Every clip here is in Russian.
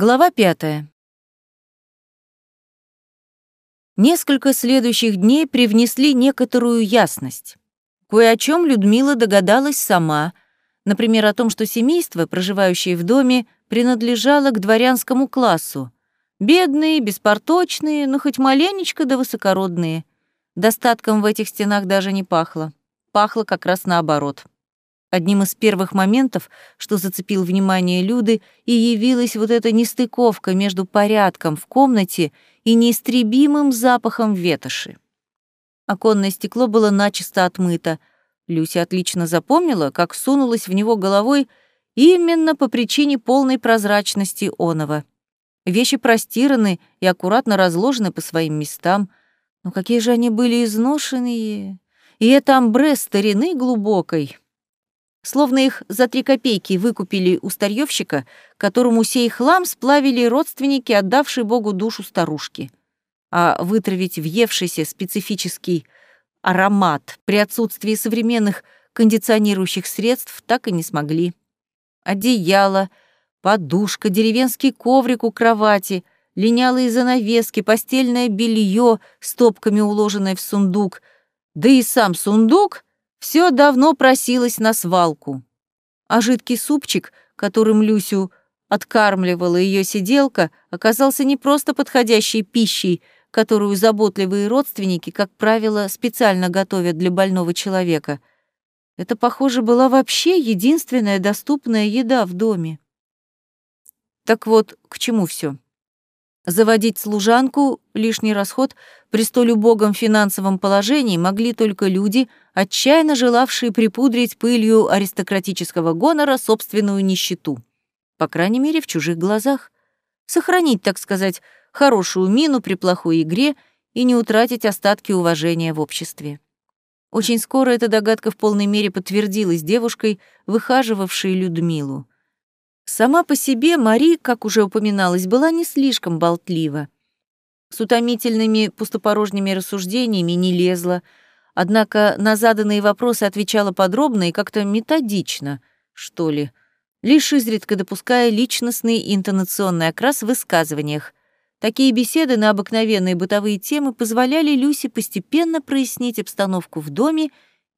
Глава пятая. Несколько следующих дней привнесли некоторую ясность. Кое о чем Людмила догадалась сама, например, о том, что семейство, проживающее в доме, принадлежало к дворянскому классу. Бедные, беспорточные, но хоть маленечко да высокородные. Достатком в этих стенах даже не пахло. Пахло как раз наоборот. Одним из первых моментов, что зацепил внимание Люды, и явилась вот эта нестыковка между порядком в комнате и неистребимым запахом ветоши. Оконное стекло было начисто отмыто. Люся отлично запомнила, как сунулась в него головой именно по причине полной прозрачности оного. Вещи простираны и аккуратно разложены по своим местам. Но какие же они были изношенные! И это амбре старины глубокой, Словно их за три копейки выкупили у старьевщика, которому сей хлам сплавили родственники, отдавшие Богу душу старушки. А вытравить въевшийся специфический аромат при отсутствии современных кондиционирующих средств так и не смогли. Одеяло, подушка, деревенский коврик у кровати, линялые занавески, постельное белье, стопками уложенное в сундук, да и сам сундук — все давно просилось на свалку. А жидкий супчик, которым Люсю откармливала ее сиделка, оказался не просто подходящей пищей, которую заботливые родственники, как правило, специально готовят для больного человека. Это, похоже, была вообще единственная доступная еда в доме. Так вот, к чему все? Заводить служанку — лишний расход, при столь убогом финансовом положении могли только люди, отчаянно желавшие припудрить пылью аристократического гонора собственную нищету. По крайней мере, в чужих глазах. Сохранить, так сказать, хорошую мину при плохой игре и не утратить остатки уважения в обществе. Очень скоро эта догадка в полной мере подтвердилась девушкой, выхаживавшей Людмилу. Сама по себе Мари, как уже упоминалось, была не слишком болтлива. С утомительными пустопорожними рассуждениями не лезла, однако на заданные вопросы отвечала подробно и как-то методично, что ли, лишь изредка допуская личностный интонационный окрас в высказываниях. Такие беседы на обыкновенные бытовые темы позволяли Люсе постепенно прояснить обстановку в доме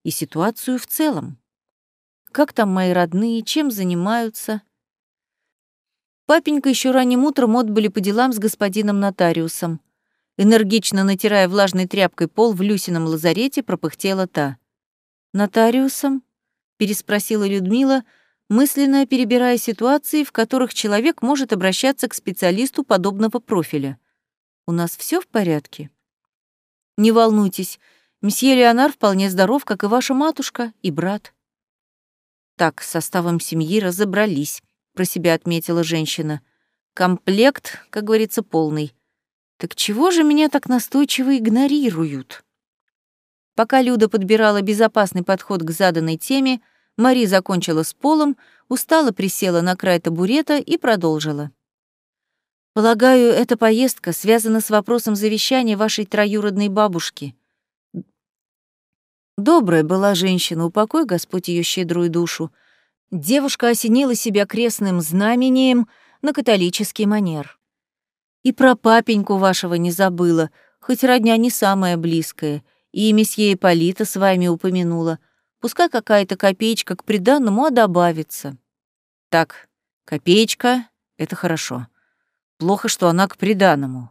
и ситуацию в целом. Как там мои родные, чем занимаются? Папенька еще ранним утром отбыли по делам с господином нотариусом. Энергично натирая влажной тряпкой пол в Люсином лазарете, пропыхтела та. «Нотариусом?» — переспросила Людмила, мысленно перебирая ситуации, в которых человек может обращаться к специалисту подобного профиля. «У нас все в порядке?» «Не волнуйтесь, месье Леонар вполне здоров, как и ваша матушка и брат». Так, с составом семьи разобрались про себя отметила женщина. Комплект, как говорится, полный. Так чего же меня так настойчиво игнорируют? Пока Люда подбирала безопасный подход к заданной теме, Мари закончила с полом, устало присела на край табурета и продолжила. «Полагаю, эта поездка связана с вопросом завещания вашей троюродной бабушки. Добрая была женщина, упокой Господь ее щедрую душу. Девушка осенила себя крестным знамением на католический манер. И про папеньку вашего не забыла, хоть родня не самая близкая, и месье Ипполита с вами упомянула. Пускай какая-то копеечка к приданному, добавится. Так, копеечка — это хорошо. Плохо, что она к приданному.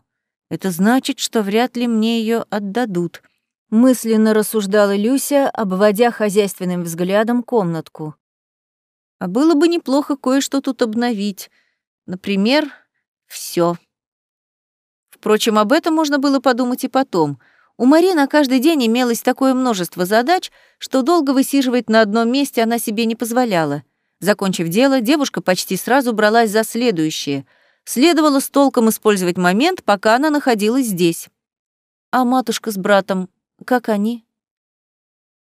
Это значит, что вряд ли мне ее отдадут. Мысленно рассуждала Люся, обводя хозяйственным взглядом комнатку. А было бы неплохо кое-что тут обновить. Например, все. Впрочем, об этом можно было подумать и потом. У Мари на каждый день имелось такое множество задач, что долго высиживать на одном месте она себе не позволяла. Закончив дело, девушка почти сразу бралась за следующее. Следовало с толком использовать момент, пока она находилась здесь. А матушка с братом, как они?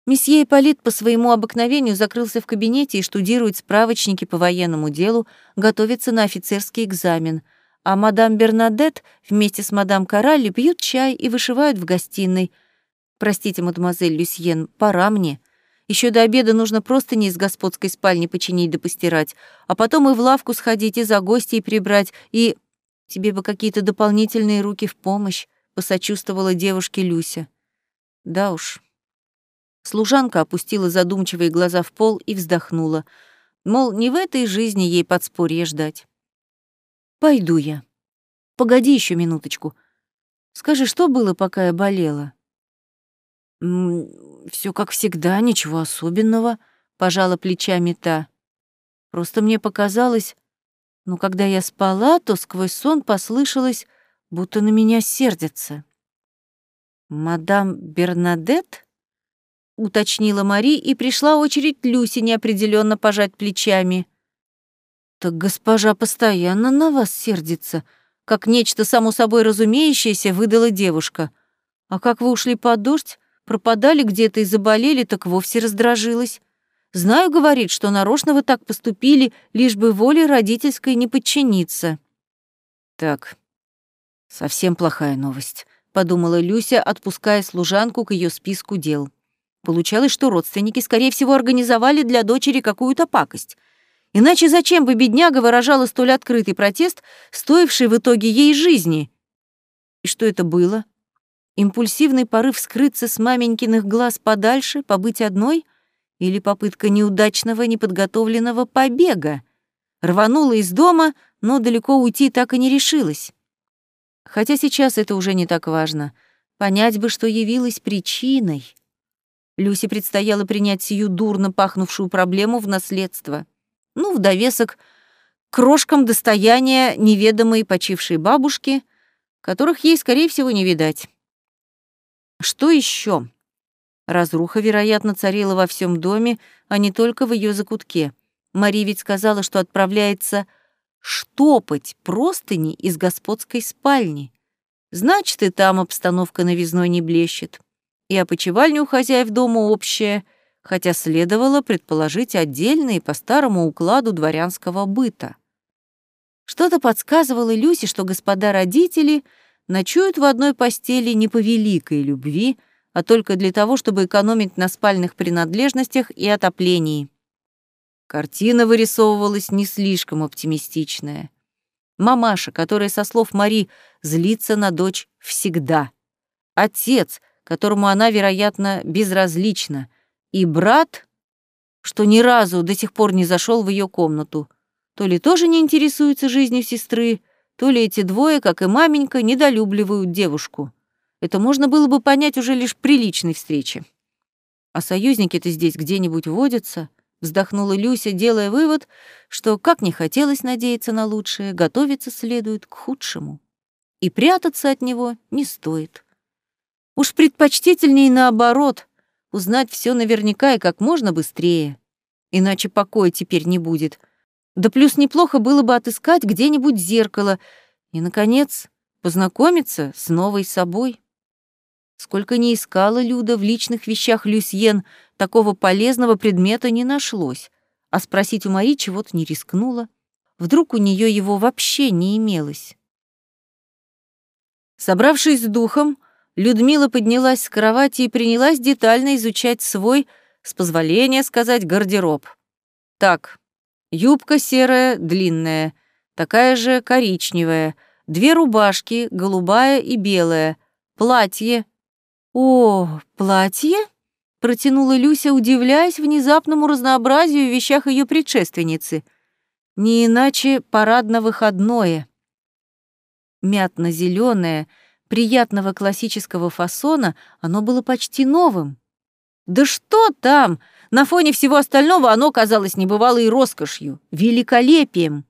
Месье Ипполит по своему обыкновению закрылся в кабинете и штудирует справочники по военному делу, готовится на офицерский экзамен, а мадам Бернадет вместе с мадам Каралли пьют чай и вышивают в гостиной. «Простите, мадемуазель Люсьен, пора мне. Еще до обеда нужно просто не из господской спальни починить да постирать, а потом и в лавку сходить, и за гостей прибрать, и... Тебе бы какие-то дополнительные руки в помощь, посочувствовала девушке Люся. Да уж. Служанка опустила задумчивые глаза в пол и вздохнула. Мол, не в этой жизни ей подспорье ждать. Пойду я. Погоди еще минуточку. Скажи, что было, пока я болела? Все как всегда, ничего особенного, пожала плечами та. Просто мне показалось, но когда я спала, то сквозь сон послышалось, будто на меня сердятся. «Мадам Бернадет?» — уточнила Мари, и пришла очередь Люси неопределенно пожать плечами. «Так госпожа постоянно на вас сердится», — как нечто само собой разумеющееся выдала девушка. «А как вы ушли под дождь, пропадали где-то и заболели, так вовсе раздражилась. Знаю, говорит, что нарочно вы так поступили, лишь бы воле родительской не подчиниться. Так, совсем плохая новость, подумала Люся, отпуская служанку к ее списку дел. Получалось, что родственники, скорее всего, организовали для дочери какую-то пакость. Иначе зачем бы бедняга выражала столь открытый протест, стоивший в итоге ей жизни? И что это было? Импульсивный порыв скрыться с маменькиных глаз подальше, побыть одной? Или попытка неудачного, неподготовленного побега? Рванула из дома, но далеко уйти так и не решилась. Хотя сейчас это уже не так важно. Понять бы, что явилась причиной. Люсе предстояло принять сию дурно пахнувшую проблему в наследство. Ну, в довесок крошкам достояния неведомой почившей бабушки, которых ей, скорее всего, не видать. Что еще? Разруха, вероятно, царила во всем доме, а не только в ее закутке. Мария ведь сказала, что отправляется штопать простыни из господской спальни. Значит, и там обстановка новизной не блещет. И опочивальня у хозяев дома общая, хотя следовало предположить отдельные по старому укладу дворянского быта. Что-то подсказывало Люсе, что господа родители — ночуют в одной постели не по великой любви, а только для того, чтобы экономить на спальных принадлежностях и отоплении. Картина вырисовывалась не слишком оптимистичная. Мамаша, которая, со слов Мари, злится на дочь всегда. Отец, которому она, вероятно, безразлична. И брат, что ни разу до сих пор не зашел в ее комнату. То ли тоже не интересуется жизнью сестры, то ли эти двое, как и маменька, недолюбливают девушку. Это можно было бы понять уже лишь при личной встрече. А союзники-то здесь где-нибудь водятся, вздохнула Люся, делая вывод, что, как не хотелось надеяться на лучшее, готовиться следует к худшему. И прятаться от него не стоит. Уж предпочтительнее наоборот, узнать все наверняка и как можно быстрее. Иначе покоя теперь не будет, да плюс неплохо было бы отыскать где-нибудь зеркало и, наконец, познакомиться с новой собой. Сколько ни искала Люда в личных вещах Люсьен, такого полезного предмета не нашлось, а спросить у Мари чего-то не рискнула. Вдруг у нее его вообще не имелось. Собравшись с духом, Людмила поднялась с кровати и принялась детально изучать свой, с позволения сказать, гардероб. Так, Юбка серая, длинная, такая же коричневая, две рубашки, голубая и белая, платье. О, платье? Протянула Люся, удивляясь внезапному разнообразию в вещах ее предшественницы. Не иначе парадно-выходное. мятно зеленое приятного классического фасона, оно было почти новым. Да что там? На фоне всего остального оно казалось небывалой роскошью, великолепием.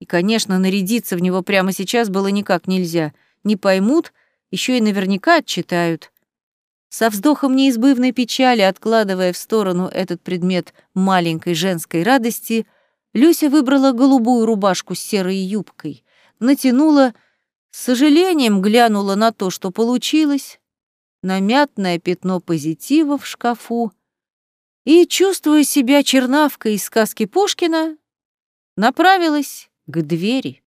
И, конечно, нарядиться в него прямо сейчас было никак нельзя. Не поймут, еще и наверняка отчитают. Со вздохом неизбывной печали, откладывая в сторону этот предмет маленькой женской радости, Люся выбрала голубую рубашку с серой юбкой, натянула, с сожалением глянула на то, что получилось, на мятное пятно позитива в шкафу и, чувствуя себя чернавкой из сказки Пушкина, направилась к двери.